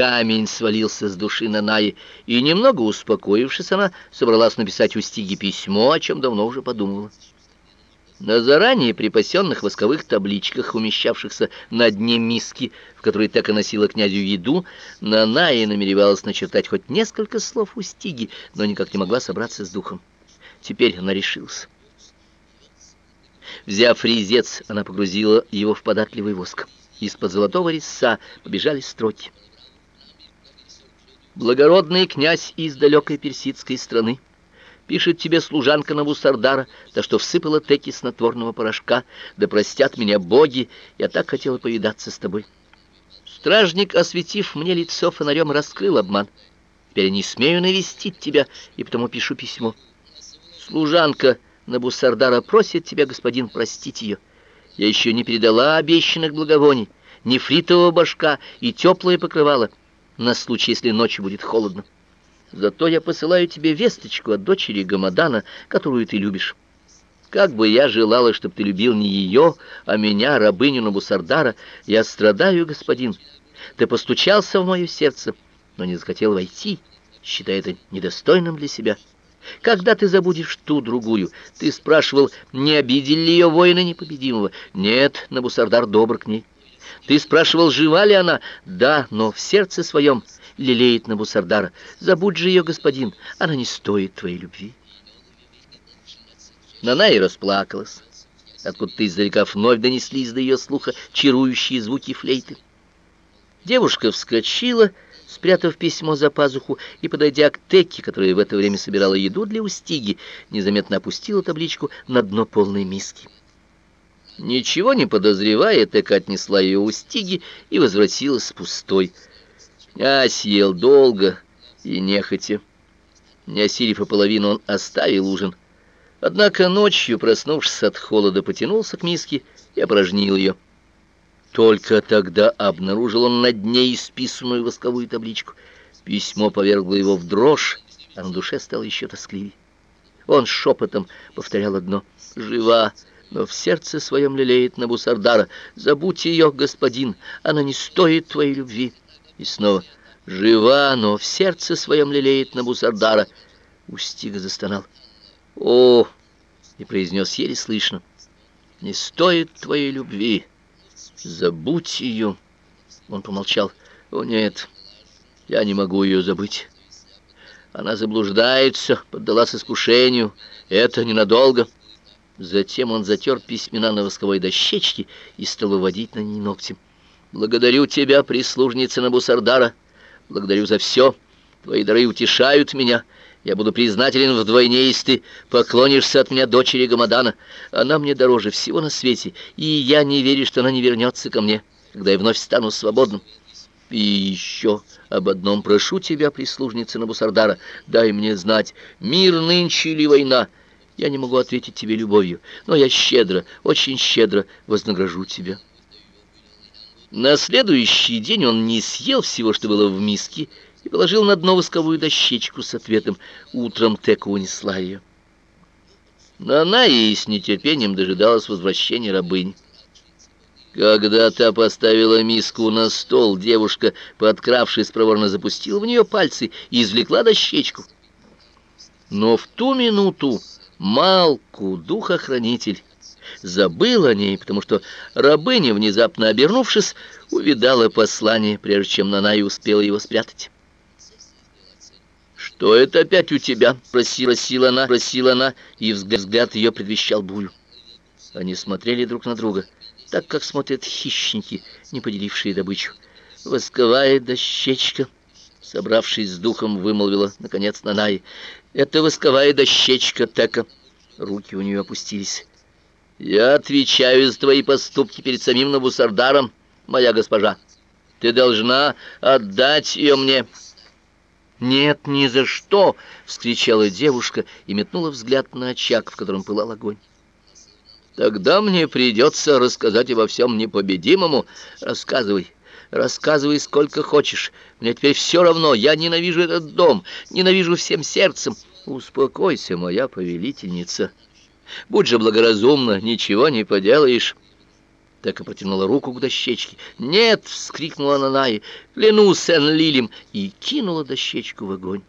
камень свалился с души Нанаи, и, немного успокоившись, она собралась написать у Стиги письмо, о чем давно уже подумала. На заранее припасенных восковых табличках, умещавшихся на дне миски, в которой так и носила князю еду, Наная намеревалась начертать хоть несколько слов у Стиги, но никак не могла собраться с духом. Теперь она решилась. Взяв резец, она погрузила его в податливый воск. Из-под золотого резца побежали строки. «Благородный князь из далекой персидской страны, Пишет тебе служанка Навусардара, да что всыпала теки снотворного порошка, да простят меня боги, я так хотела повидаться с тобой. Стражник, осветив мне лицо фонарем, раскрыл обман. Теперь не смею навестить тебя, и потому пишу письмо. Служанка Набусардара просит тебя, господин, простить ее. Я еще не передала обещанных благовоний, нефритового башка и теплое покрывало, на случай, если ночью будет холодно. Зато я посылаю тебе весточку от дочери Гамадана, которую ты любишь. Как бы я желала, чтобы ты любил не ее, а меня, рабыню Набусардара, я страдаю, господин. Ты постучался в мое сердце, но не захотел войти, считая это недостойным для себя. Когда ты забудешь ту другую, ты спрашивал, не обидели ли ее воины непобедимого. Нет, Набусардар добр к ней. Ты спрашивал, жива ли она? Да, но в сердце своем лелеет Набусардара. Забудь же ее, господин, она не стоит твоей любви. Нанай расплакалась. Откуда-то издалека вновь донеслись до ее слуха чарующие звуки флейты. Девушка вскочила, спрятав письмо за пазуху, и, подойдя к Текке, которая в это время собирала еду для Устиги, незаметно опустила табличку на дно полной миски. Ничего не подозревая, Тека отнесла ее Устиги и возвратилась пустой. Князь ел долго и нехотя. Не осилив и половину, он оставил ужин. Однако ночью, проснувшись от холода, потянулся к миске и опорожнил ее. Только тогда обнаружил он на дне исписанную восковую табличку. Письмо повергло его в дрожь, а на душе стало еще тоскливее. Он шепотом повторял одно «Жива!» Но в сердце своем лелеет Набусардара. Забудь ее, господин, она не стоит твоей любви. И снова жива, но в сердце своем лелеет Набусардара. Устига застонал. О, и произнес еле слышно. Не стоит твоей любви. Забудь ее. Он помолчал. О нет, я не могу ее забыть. Она заблуждается, поддалась искушению. Это ненадолго. Затем он затер письмена на восковой дощечке и стал выводить на ней ногтем. Благодарю тебя, прислужница Набусардара. Благодарю за все. Твои дары утешают меня. Я буду признателен вдвойне, если ты поклонишься от меня дочери Гамадана. Она мне дороже всего на свете, и я не верю, что она не вернется ко мне, когда я вновь стану свободным. И еще об одном прошу тебя, прислужница Набусардара, дай мне знать, мир нынче или война. Я не могу ответить тебе любовью, но я щедро, очень щедро вознагражу тебя». На следующий день он не съел всего, что было в миске, и положил на дно восковую дощечку с ответом «Утром Тека унесла ее». Но она и с нетерпением дожидалась возвращения рабынь. Когда та поставила миску на стол, девушка, подкравшись, проворно запустила в нее пальцы и извлекла дощечку. Но в ту минуту Малку, духохранитель, забыл о ней, потому что рабыня, внезапно обернувшись, увидала послание, прежде чем Нанай успела его спрятать. «Что это опять у тебя?» — просила, просила она, просила она, и взгляд, взгляд ее предвещал бурю. Они смотрели друг на друга, так как смотрят хищники, не поделившие добычу. «Восковая дощечка», — собравшись с духом, вымолвила, наконец, Нанай. «Это восковая дощечка, Тека». Руки у нее опустились. Я отвечаю за твои поступки перед самим Набусардаром, моя госпожа. Ты должна отдать ее мне. Нет, ни за что, вскричала девушка и метнула взгляд на очаг, в котором пылал огонь. Тогда мне придется рассказать обо всем непобедимому. Рассказывай. Рассказывай сколько хочешь. Мне теперь все равно. Я ненавижу этот дом, ненавижу всем сердцем. Успокойся, моя повелительница. Будь же благоразумна, ничего не поделаешь. Так и протянула руку к дощечке. «Нет!» — вскрикнула она Наи. «Клянусь Энлилем!» и кинула дощечку в огонь.